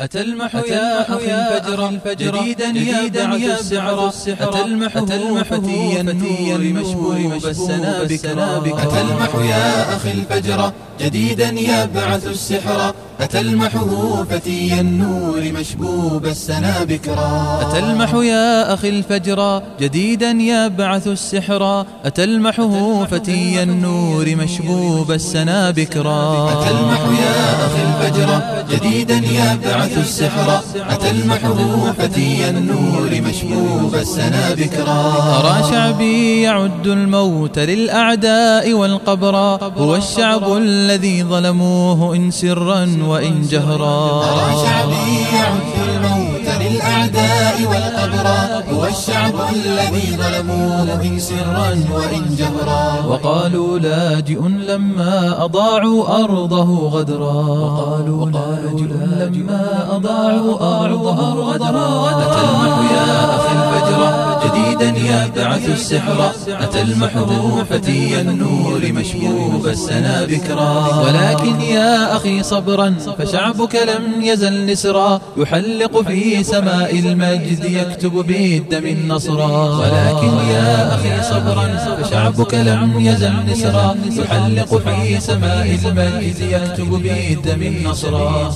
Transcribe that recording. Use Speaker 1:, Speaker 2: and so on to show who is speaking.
Speaker 1: أتلمح يا أخي الفجر. جديدا يا السحر. أتلمح فتي النور مشبوب السنابك
Speaker 2: أتلمح يا أخي الفجر. جديدا يبعث السحر. أتلمحه فتي النور مشبوب السنابكرا
Speaker 1: أتلمح يا أخي الفجر. جديدا يبعث السحر. أتلمحه فتي النور مشبوب السنابكرا
Speaker 2: أتلمح يا أخي الفجر. جديدا يبعث السحر أتلمحه فتي النور مشبوب السنابكرا
Speaker 1: أرى شعبي يعد الموت للأعداء والقبر هو الشعب الذي ظلموه إن سرا وإن جهرا.
Speaker 2: أرى شعبي يعد الموت للأعداء والأبرار هو الشعب الذي ظلموه إن سرا وإن جهرا
Speaker 1: وقالوا لاجئ لما أضاعوا أرضه غدرا. وقالوا لاجئ لما أضاعوا أرضه غدرا.
Speaker 2: جديدا يبعث السحر أتلمحه فتي النور مشبوب السنابكرا
Speaker 1: ولكن يا أخي صبرا فشعبك لم يزل نسرا. يحلق في سماء المجد يكتب بالدم النصرا.
Speaker 2: ولكن يا أخي صبرا فشعبك لم يزل نسرا. يحلق في سماء المجد يكتب بالدم النصرا.